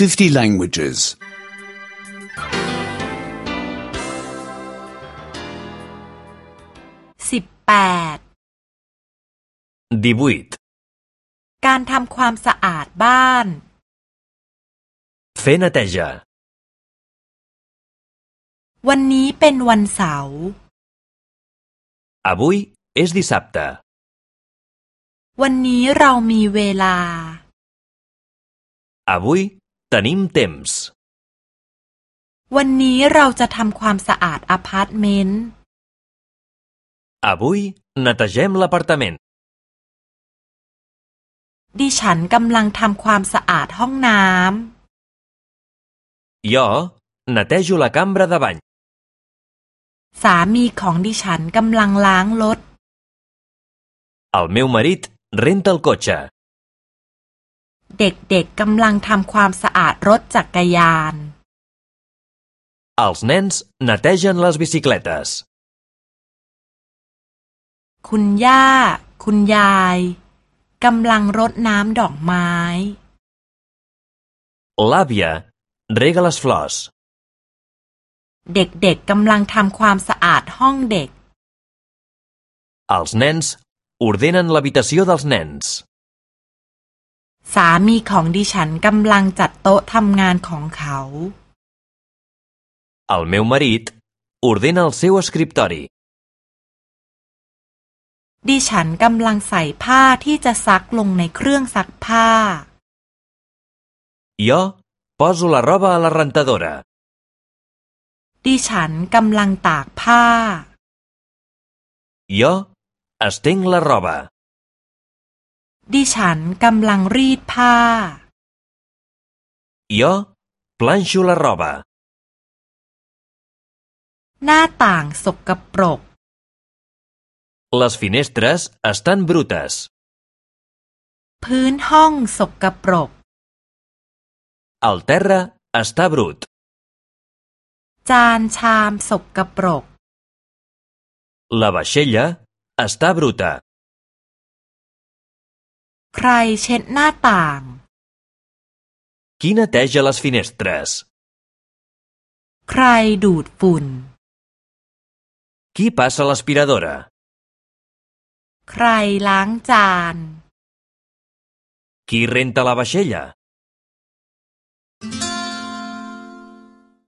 50 languages. สิบแปด 18. การทำความสะอาดบ้าน Fer neteja. วันนี้เป็นวันเสาร์ Avui és dissabte. วันนี้เรามีเวลา Avui tenim temps. วันนี้เราจะทำความสะอาดอพาร์ตเมนต์ Avui netegem l'apartament. ดิฉันกำลังทำความสะอาดห้องน้ Jo netejo la cambra de bany. ำสามีของดิฉันกำลังล้างรถ El meu marit renta el cotxe. เด็กๆกำลังทำความสะอาดรถจักรยาน Els nens netegen les bicicletes. คุณย่า คุณยายกำลังรดน้ำดอกไม้ L'àvia rega les flors. เด็กๆกำลังทำความสะอาดห้องเด็ก Els nens ordenen l'habitació dels nens. สามีของดิฉันกำลังจัดโต๊ะทำงานของเขา El meu marit ordena el seu escriptori. ดิฉันกำลังใส่ผ้าที่จะซักลงในเครื่องซักผ้า Jo poso la roba a la rentadora. ดิฉันกำลังตากผ้า Jo estenc la roba. ดิฉันกำลังรีดผ้า Jo planxo la roba. หน้าต่างสกปรก Les finestres estan brutes. พื้นห้องสกปรก El terra està brut. จานชามสกปรก La vaixella està bruta. ใครเช็ดหน้าต่าง Qui neteja les finestres? ใครดูดฝุ่น Qui passa l'aspiradora? ใครล้างจาน Qui renta la vaixella?